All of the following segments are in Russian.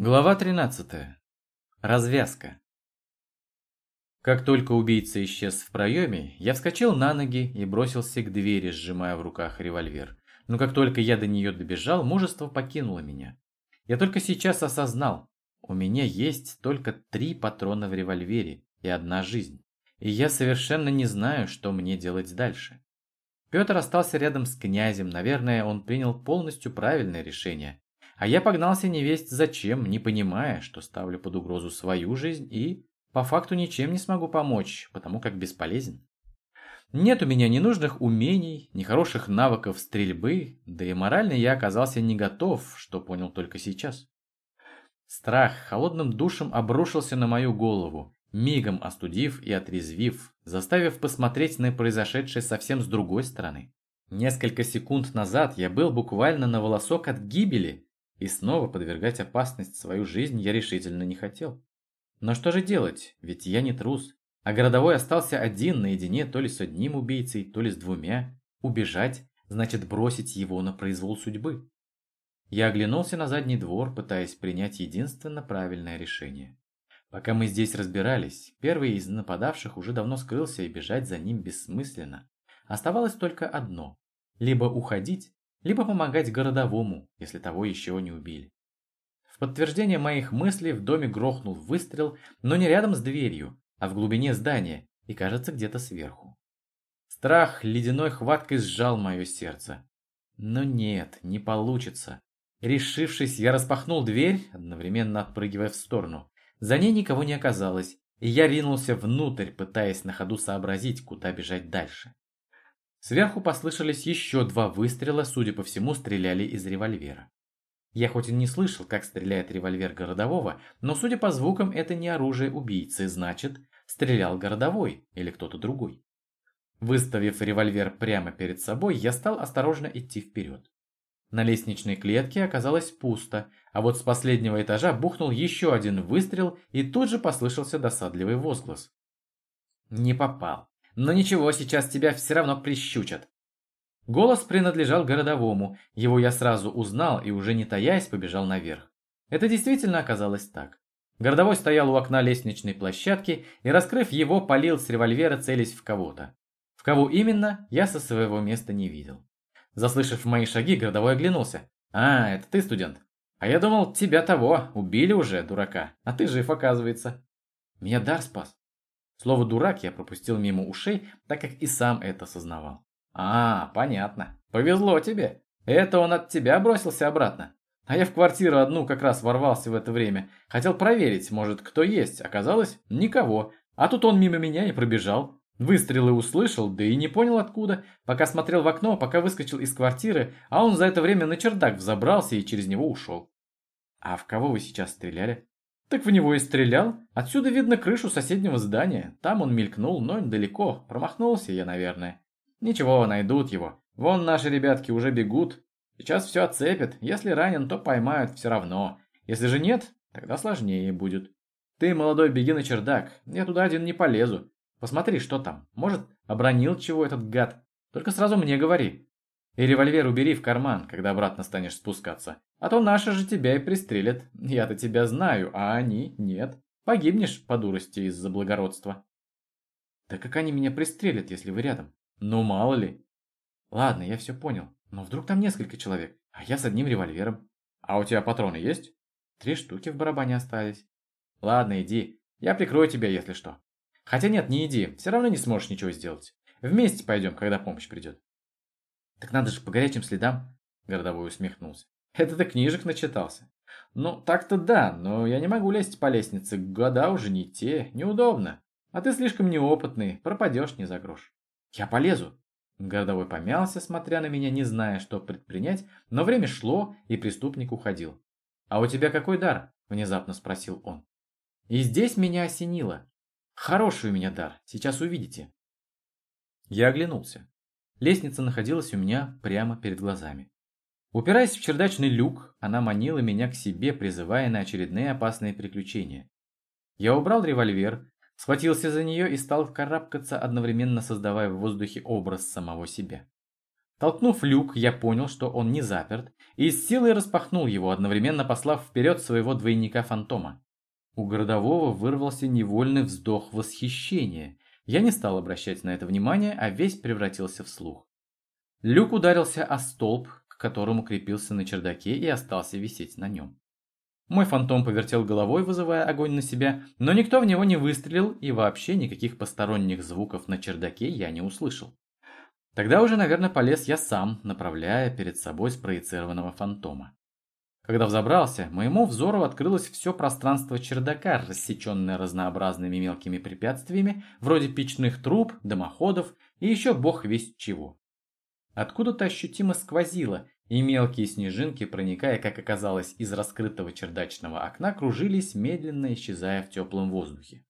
Глава 13. Развязка. Как только убийца исчез в проеме, я вскочил на ноги и бросился к двери, сжимая в руках револьвер. Но как только я до нее добежал, мужество покинуло меня. Я только сейчас осознал, у меня есть только три патрона в револьвере и одна жизнь. И я совершенно не знаю, что мне делать дальше. Петр остался рядом с князем, наверное, он принял полностью правильное решение. А я погнался невесть зачем, не понимая, что ставлю под угрозу свою жизнь и, по факту, ничем не смогу помочь, потому как бесполезен. Нет у меня ни нужных умений, ни хороших навыков стрельбы, да и морально я оказался не готов, что понял только сейчас. Страх холодным душем обрушился на мою голову, мигом остудив и отрезвив, заставив посмотреть на произошедшее совсем с другой стороны. Несколько секунд назад я был буквально на волосок от гибели, и снова подвергать опасность свою жизнь я решительно не хотел. Но что же делать, ведь я не трус. А городовой остался один наедине то ли с одним убийцей, то ли с двумя. Убежать значит бросить его на произвол судьбы. Я оглянулся на задний двор, пытаясь принять единственно правильное решение. Пока мы здесь разбирались, первый из нападавших уже давно скрылся и бежать за ним бессмысленно. Оставалось только одно – либо уходить, либо помогать городовому, если того еще не убили. В подтверждение моих мыслей в доме грохнул выстрел, но не рядом с дверью, а в глубине здания и, кажется, где-то сверху. Страх ледяной хваткой сжал мое сердце. Но нет, не получится. Решившись, я распахнул дверь, одновременно отпрыгивая в сторону. За ней никого не оказалось, и я ринулся внутрь, пытаясь на ходу сообразить, куда бежать дальше. Сверху послышались еще два выстрела, судя по всему, стреляли из револьвера. Я хоть и не слышал, как стреляет револьвер городового, но судя по звукам, это не оружие убийцы, значит, стрелял городовой или кто-то другой. Выставив револьвер прямо перед собой, я стал осторожно идти вперед. На лестничной клетке оказалось пусто, а вот с последнего этажа бухнул еще один выстрел и тут же послышался досадливый возглас. Не попал. Но ничего, сейчас тебя все равно прищучат. Голос принадлежал городовому, его я сразу узнал и уже не таясь побежал наверх. Это действительно оказалось так. Городовой стоял у окна лестничной площадки и, раскрыв его, полил с револьвера, целясь в кого-то. В кого именно, я со своего места не видел. Заслышав мои шаги, городовой оглянулся. «А, это ты, студент? А я думал, тебя того, убили уже, дурака, а ты жив, оказывается». Меня дар спас. Слово «дурак» я пропустил мимо ушей, так как и сам это осознавал. «А, понятно. Повезло тебе. Это он от тебя бросился обратно. А я в квартиру одну как раз ворвался в это время. Хотел проверить, может, кто есть. Оказалось, никого. А тут он мимо меня и пробежал. Выстрелы услышал, да и не понял откуда, пока смотрел в окно, пока выскочил из квартиры, а он за это время на чердак взобрался и через него ушел. А в кого вы сейчас стреляли? Так в него и стрелял. Отсюда видно крышу соседнего здания. Там он мелькнул, но недалеко. Промахнулся я, наверное. Ничего, найдут его. Вон наши ребятки уже бегут. Сейчас все отцепят. Если ранен, то поймают все равно. Если же нет, тогда сложнее будет. Ты, молодой, беги на чердак. Я туда один не полезу. Посмотри, что там. Может, обронил чего этот гад. Только сразу мне говори. И револьвер убери в карман, когда обратно станешь спускаться. А то наши же тебя и пристрелят. Я-то тебя знаю, а они нет. Погибнешь по дурости из-за благородства. Да как они меня пристрелят, если вы рядом? Ну, мало ли. Ладно, я все понял. Но вдруг там несколько человек, а я с одним револьвером. А у тебя патроны есть? Три штуки в барабане остались. Ладно, иди. Я прикрою тебя, если что. Хотя нет, не иди. Все равно не сможешь ничего сделать. Вместе пойдем, когда помощь придет. Так надо же по горячим следам. Городовой усмехнулся. Это ты книжек начитался. Ну, так-то да, но я не могу лезть по лестнице, года уже не те, неудобно. А ты слишком неопытный, пропадешь не за грош. Я полезу. Городовой помялся, смотря на меня, не зная, что предпринять, но время шло, и преступник уходил. «А у тебя какой дар?» – внезапно спросил он. И здесь меня осенило. Хороший у меня дар, сейчас увидите. Я оглянулся. Лестница находилась у меня прямо перед глазами. Упираясь в чердачный люк, она манила меня к себе, призывая на очередные опасные приключения. Я убрал револьвер, схватился за нее и стал карабкаться, одновременно создавая в воздухе образ самого себя. Толкнув люк, я понял, что он не заперт, и с силой распахнул его, одновременно послав вперед своего двойника-фантома. У городового вырвался невольный вздох восхищения. Я не стал обращать на это внимание, а весь превратился в слух. Люк ударился о столб, к которому крепился на чердаке и остался висеть на нем. Мой фантом повертел головой, вызывая огонь на себя, но никто в него не выстрелил и вообще никаких посторонних звуков на чердаке я не услышал. Тогда уже, наверное, полез я сам, направляя перед собой спроецированного фантома. Когда взобрался, моему взору открылось все пространство чердака, рассеченное разнообразными мелкими препятствиями, вроде печных труб, дымоходов и еще бог весть чего. Откуда-то ощутимо сквозило, и мелкие снежинки, проникая, как оказалось, из раскрытого чердачного окна, кружились, медленно исчезая в теплом воздухе.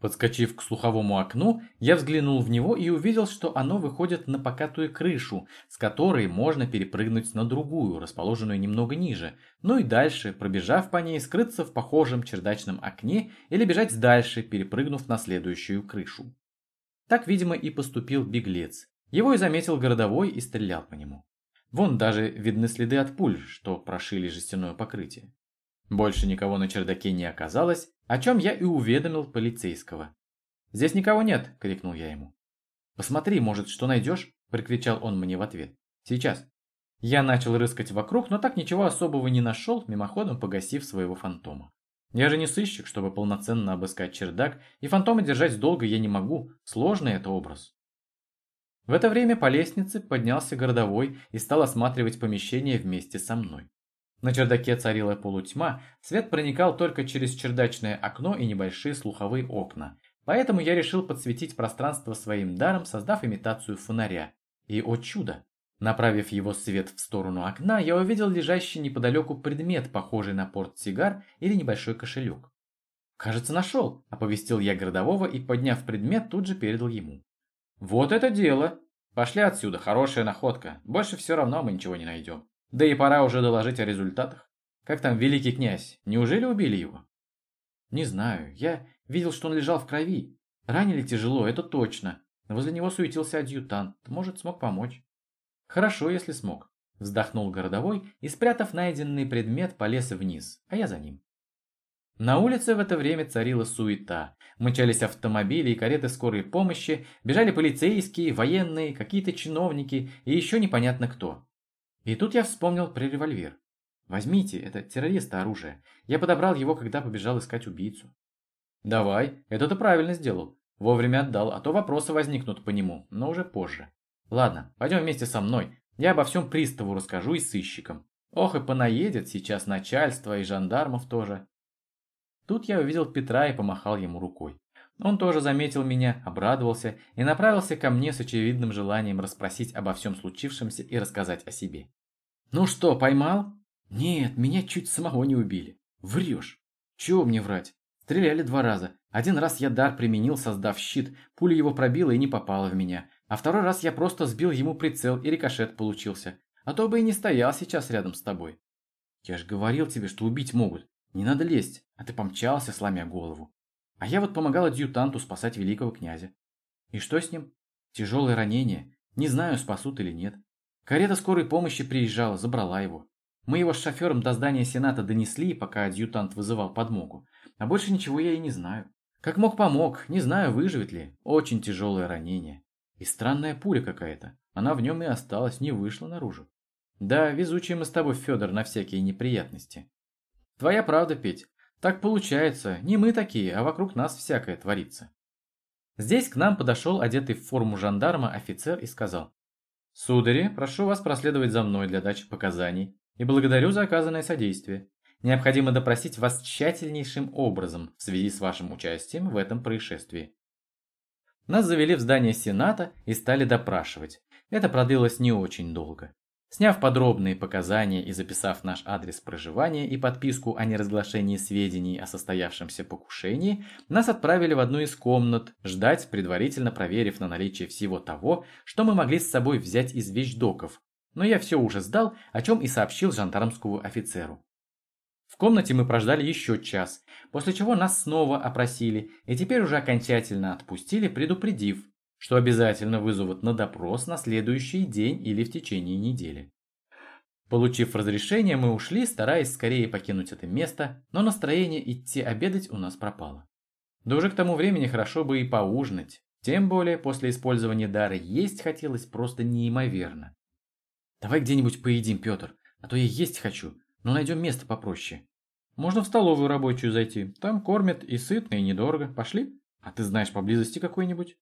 Подскочив к слуховому окну, я взглянул в него и увидел, что оно выходит на покатую крышу, с которой можно перепрыгнуть на другую, расположенную немного ниже, ну и дальше, пробежав по ней, скрыться в похожем чердачном окне или бежать дальше, перепрыгнув на следующую крышу. Так, видимо, и поступил беглец. Его и заметил городовой и стрелял по нему. Вон даже видны следы от пуль, что прошили жестяное покрытие. Больше никого на чердаке не оказалось, о чем я и уведомил полицейского. «Здесь никого нет!» – крикнул я ему. «Посмотри, может, что найдешь?» – прикричал он мне в ответ. «Сейчас». Я начал рыскать вокруг, но так ничего особого не нашел, мимоходом погасив своего фантома. Я же не сыщик, чтобы полноценно обыскать чердак, и фантома держать долго я не могу, сложный это образ. В это время по лестнице поднялся городовой и стал осматривать помещение вместе со мной. На чердаке царила полутьма, свет проникал только через чердачное окно и небольшие слуховые окна. Поэтому я решил подсветить пространство своим даром, создав имитацию фонаря. И, о чудо! Направив его свет в сторону окна, я увидел лежащий неподалеку предмет, похожий на портсигар или небольшой кошелек. «Кажется, нашел», – оповестил я городового и, подняв предмет, тут же передал ему. «Вот это дело! Пошли отсюда, хорошая находка. Больше все равно мы ничего не найдем». Да и пора уже доложить о результатах. Как там великий князь? Неужели убили его? Не знаю. Я видел, что он лежал в крови. Ранили тяжело, это точно. Возле него суетился адъютант. Может, смог помочь. Хорошо, если смог. Вздохнул городовой и, спрятав найденный предмет, полез вниз, а я за ним. На улице в это время царила суета. Мчались автомобили и кареты скорой помощи, бежали полицейские, военные, какие-то чиновники и еще непонятно кто. И тут я вспомнил про револьвер. Возьмите, это террориста оружие. Я подобрал его, когда побежал искать убийцу. Давай, это ты правильно сделал. Вовремя отдал, а то вопросы возникнут по нему, но уже позже. Ладно, пойдем вместе со мной. Я обо всем приставу расскажу и сыщикам. Ох, и понаедет сейчас начальство, и жандармов тоже. Тут я увидел Петра и помахал ему рукой. Он тоже заметил меня, обрадовался и направился ко мне с очевидным желанием расспросить обо всем случившемся и рассказать о себе. «Ну что, поймал?» «Нет, меня чуть самого не убили». «Врешь». «Чего мне врать?» «Стреляли два раза. Один раз я дар применил, создав щит, пуля его пробила и не попала в меня. А второй раз я просто сбил ему прицел и рикошет получился. А то бы и не стоял сейчас рядом с тобой». «Я же говорил тебе, что убить могут. Не надо лезть, а ты помчался, сломя голову. А я вот помогал адъютанту спасать великого князя. И что с ним? Тяжелое ранение. Не знаю, спасут или нет. Карета скорой помощи приезжала, забрала его. Мы его с шофером до здания Сената донесли, пока адъютант вызывал подмогу. А больше ничего я и не знаю. Как мог помог, не знаю, выживет ли. Очень тяжелое ранение. И странная пуля какая-то. Она в нем и осталась, не вышла наружу. Да, везучие мы с тобой, Федор, на всякие неприятности. Твоя правда, Петь. Так получается, не мы такие, а вокруг нас всякое творится. Здесь к нам подошел одетый в форму жандарма офицер и сказал. «Судари, прошу вас проследовать за мной для дачи показаний и благодарю за оказанное содействие. Необходимо допросить вас тщательнейшим образом в связи с вашим участием в этом происшествии». Нас завели в здание Сената и стали допрашивать. Это продлилось не очень долго. Сняв подробные показания и записав наш адрес проживания и подписку о неразглашении сведений о состоявшемся покушении, нас отправили в одну из комнат ждать, предварительно проверив на наличие всего того, что мы могли с собой взять из вещдоков. Но я все уже сдал, о чем и сообщил жандармскому офицеру. В комнате мы прождали еще час, после чего нас снова опросили и теперь уже окончательно отпустили, предупредив, что обязательно вызовут на допрос на следующий день или в течение недели. Получив разрешение, мы ушли, стараясь скорее покинуть это место, но настроение идти обедать у нас пропало. Да уже к тому времени хорошо бы и поужинать, тем более после использования дара есть хотелось просто неимоверно. «Давай где-нибудь поедим, Петр, а то я есть хочу, но найдем место попроще». «Можно в столовую рабочую зайти, там кормят и сытно, и недорого. Пошли? А ты знаешь поблизости какой-нибудь?»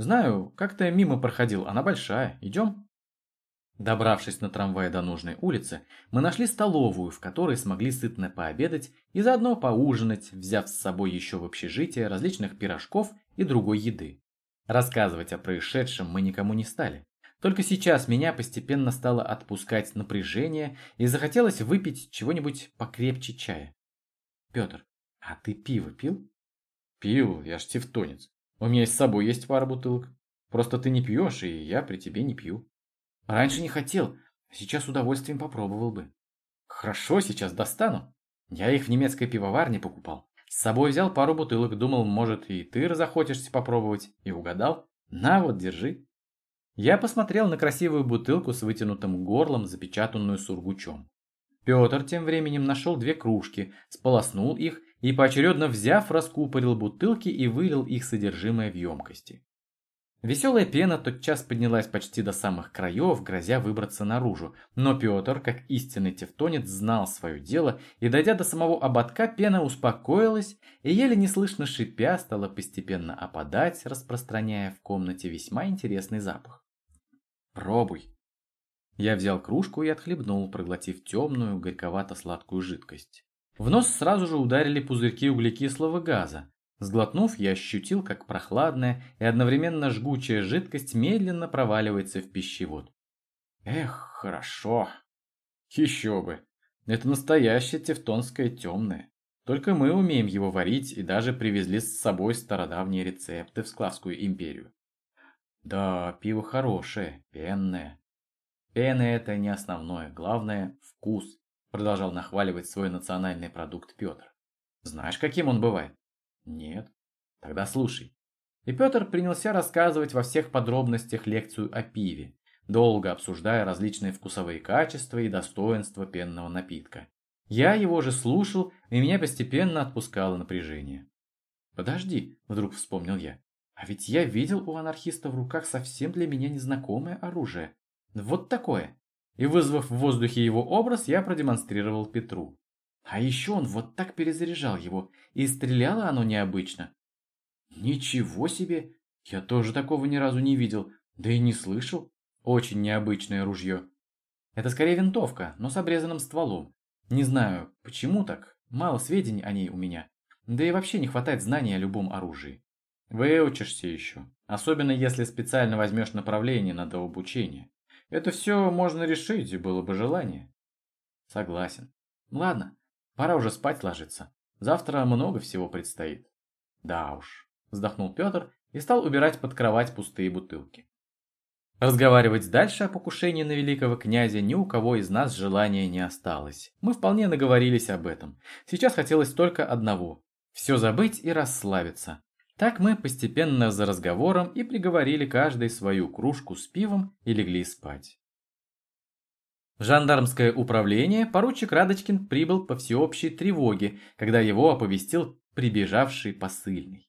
«Знаю, как-то мимо проходил, она большая. Идем?» Добравшись на трамвае до нужной улицы, мы нашли столовую, в которой смогли сытно пообедать и заодно поужинать, взяв с собой еще в общежитие различных пирожков и другой еды. Рассказывать о происшедшем мы никому не стали. Только сейчас меня постепенно стало отпускать напряжение и захотелось выпить чего-нибудь покрепче чая. Петр, а ты пиво пил? Пил, я ж тевтонец. У меня с собой есть пара бутылок. Просто ты не пьешь, и я при тебе не пью. Раньше не хотел, а сейчас с удовольствием попробовал бы. Хорошо, сейчас достану. Я их в немецкой пивоварне покупал. С собой взял пару бутылок, думал, может, и ты захочешься попробовать. И угадал. На вот, держи. Я посмотрел на красивую бутылку с вытянутым горлом, запечатанную сургучом. Петр тем временем нашел две кружки, сполоснул их и, поочередно взяв, раскупорил бутылки и вылил их содержимое в емкости. Веселая пена тотчас поднялась почти до самых краев, грозя выбраться наружу. Но Петр, как истинный тевтонец, знал свое дело, и, дойдя до самого ободка, пена успокоилась и, еле неслышно шипя, стала постепенно опадать, распространяя в комнате весьма интересный запах. «Пробуй!» Я взял кружку и отхлебнул, проглотив темную, горьковато-сладкую жидкость. В нос сразу же ударили пузырьки углекислого газа, Сглотнув, я ощутил, как прохладная и одновременно жгучая жидкость медленно проваливается в пищевод. Эх, хорошо. Еще бы. Это настоящее тевтонское темное. Только мы умеем его варить и даже привезли с собой стародавние рецепты в Склавскую империю. Да, пиво хорошее, пенное. Пена это не основное, главное – вкус, продолжал нахваливать свой национальный продукт Петр. Знаешь, каким он бывает? Нет. Тогда слушай. И Петр принялся рассказывать во всех подробностях лекцию о пиве, долго обсуждая различные вкусовые качества и достоинства пенного напитка. Я его же слушал, и меня постепенно отпускало напряжение. «Подожди», — вдруг вспомнил я, «а ведь я видел у анархиста в руках совсем для меня незнакомое оружие. Вот такое». И вызвав в воздухе его образ, я продемонстрировал Петру. А еще он вот так перезаряжал его, и стреляло оно необычно. Ничего себе! Я тоже такого ни разу не видел, да и не слышал. Очень необычное ружье. Это скорее винтовка, но с обрезанным стволом. Не знаю, почему так, мало сведений о ней у меня. Да и вообще не хватает знаний о любом оружии. Выучишься еще, особенно если специально возьмешь направление на дообучение. Это все можно решить, было бы желание. Согласен. Ладно, Пора уже спать ложиться. Завтра много всего предстоит. Да уж, вздохнул Петр и стал убирать под кровать пустые бутылки. Разговаривать дальше о покушении на великого князя ни у кого из нас желания не осталось. Мы вполне наговорились об этом. Сейчас хотелось только одного – все забыть и расслабиться. Так мы постепенно за разговором и приговорили каждый свою кружку с пивом и легли спать. В жандармское управление поручик Радочкин прибыл по всеобщей тревоге, когда его оповестил прибежавший посыльный.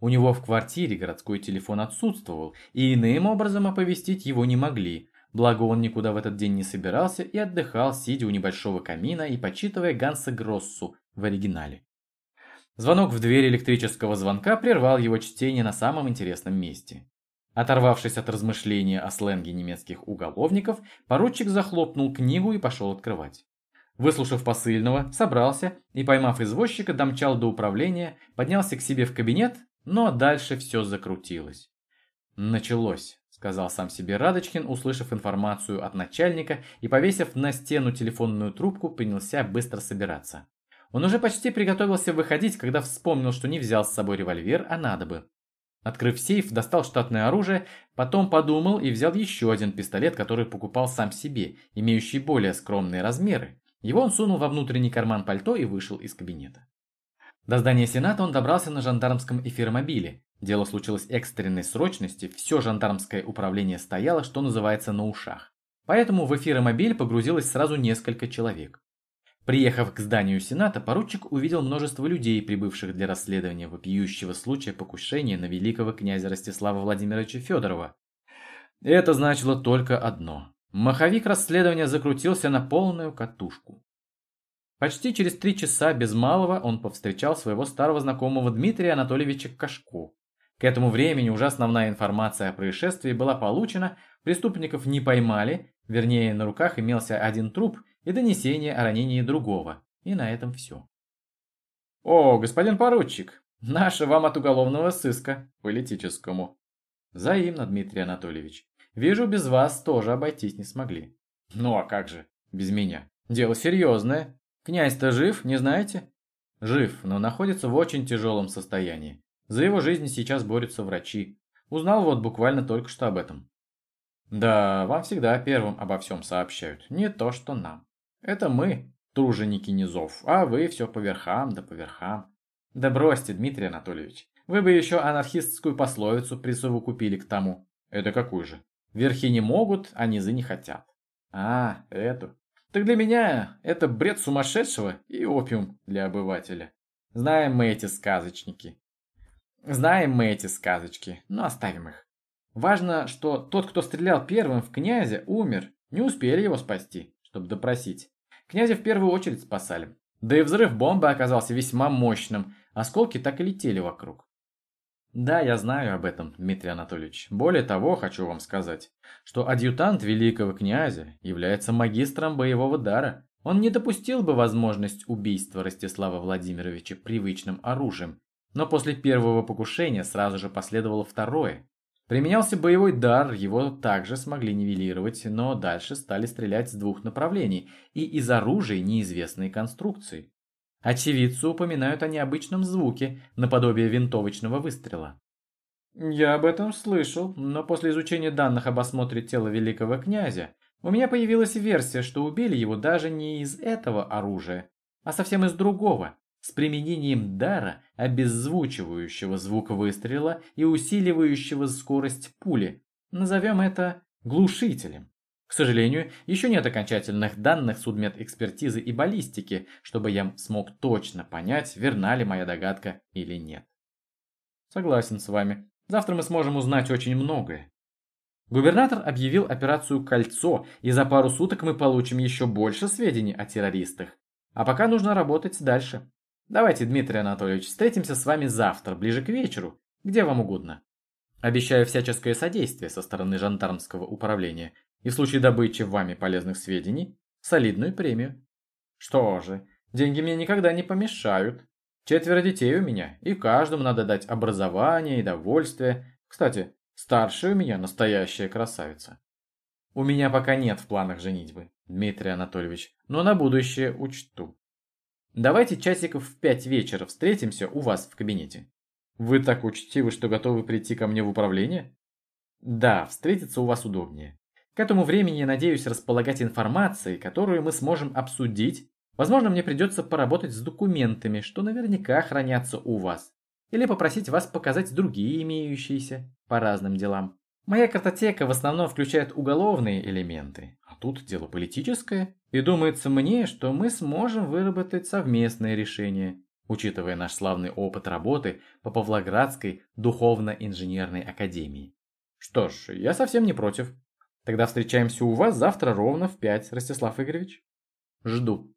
У него в квартире городской телефон отсутствовал, и иным образом оповестить его не могли, благо он никуда в этот день не собирался и отдыхал, сидя у небольшого камина и почитывая Ганса Гроссу в оригинале. Звонок в дверь электрического звонка прервал его чтение на самом интересном месте. Оторвавшись от размышления о сленге немецких уголовников, поручик захлопнул книгу и пошел открывать. Выслушав посыльного, собрался и, поймав извозчика, домчал до управления, поднялся к себе в кабинет, но дальше все закрутилось. «Началось», — сказал сам себе Радочкин, услышав информацию от начальника и, повесив на стену телефонную трубку, принялся быстро собираться. Он уже почти приготовился выходить, когда вспомнил, что не взял с собой револьвер, а надо бы. Открыв сейф, достал штатное оружие, потом подумал и взял еще один пистолет, который покупал сам себе, имеющий более скромные размеры. Его он сунул во внутренний карман пальто и вышел из кабинета. До здания Сената он добрался на жандармском эфиромобиле, Дело случилось экстренной срочности, все жандармское управление стояло, что называется, на ушах. Поэтому в эфиромобиль погрузилось сразу несколько человек. Приехав к зданию Сената, поручик увидел множество людей, прибывших для расследования вопиющего случая покушения на великого князя Ростислава Владимировича Федорова. Это значило только одно. Маховик расследования закрутился на полную катушку. Почти через три часа без малого он повстречал своего старого знакомого Дмитрия Анатольевича Кашко. К этому времени уже основная информация о происшествии была получена, преступников не поймали, вернее на руках имелся один труп и донесение о ранении другого. И на этом все. «О, господин поручик, наше вам от уголовного сыска, политическому». «Взаимно, Дмитрий Анатольевич. Вижу, без вас тоже обойтись не смогли». «Ну а как же, без меня? Дело серьезное. Князь-то жив, не знаете?» «Жив, но находится в очень тяжелом состоянии. За его жизнь сейчас борются врачи. Узнал вот буквально только что об этом». «Да, вам всегда первым обо всем сообщают, не то что нам». Это мы, труженики низов, а вы все по верхам да по верхам. Да бросьте, Дмитрий Анатольевич, вы бы еще анархистскую пословицу присовокупили к тому. Это какую же? Верхи не могут, а низы не хотят. А, эту. Так для меня это бред сумасшедшего и опиум для обывателя. Знаем мы эти сказочники. Знаем мы эти сказочки, но оставим их. Важно, что тот, кто стрелял первым в князя, умер. Не успели его спасти чтобы допросить. Князя в первую очередь спасали. Да и взрыв бомбы оказался весьма мощным, осколки так и летели вокруг. Да, я знаю об этом, Дмитрий Анатольевич. Более того, хочу вам сказать, что адъютант великого князя является магистром боевого дара. Он не допустил бы возможность убийства Ростислава Владимировича привычным оружием, но после первого покушения сразу же последовало второе. Применялся боевой дар, его также смогли нивелировать, но дальше стали стрелять с двух направлений и из оружия неизвестной конструкции. Очевидцы упоминают о необычном звуке, наподобие винтовочного выстрела. Я об этом слышал, но после изучения данных об осмотре тела великого князя, у меня появилась версия, что убили его даже не из этого оружия, а совсем из другого, с применением дара, обеззвучивающего звук выстрела и усиливающего скорость пули. Назовем это глушителем. К сожалению, еще нет окончательных данных судмедэкспертизы и баллистики, чтобы я смог точно понять, верна ли моя догадка или нет. Согласен с вами. Завтра мы сможем узнать очень многое. Губернатор объявил операцию «Кольцо», и за пару суток мы получим еще больше сведений о террористах. А пока нужно работать дальше. Давайте, Дмитрий Анатольевич, встретимся с вами завтра, ближе к вечеру, где вам угодно. Обещаю всяческое содействие со стороны жандармского управления и в случае добычи вами полезных сведений солидную премию. Что же, деньги мне никогда не помешают. Четверо детей у меня, и каждому надо дать образование и довольствие. Кстати, старшая у меня настоящая красавица. У меня пока нет в планах женитьбы, Дмитрий Анатольевич, но на будущее учту. Давайте часиков в пять вечера встретимся у вас в кабинете. Вы так учтивы, что готовы прийти ко мне в управление? Да, встретиться у вас удобнее. К этому времени я надеюсь располагать информацией, которую мы сможем обсудить. Возможно, мне придется поработать с документами, что наверняка хранятся у вас. Или попросить вас показать другие имеющиеся по разным делам. Моя картотека в основном включает уголовные элементы, а тут дело политическое. И думается мне, что мы сможем выработать совместное решение, учитывая наш славный опыт работы по Павлоградской духовно-инженерной академии. Что ж, я совсем не против. Тогда встречаемся у вас завтра ровно в пять, Ростислав Игоревич. Жду.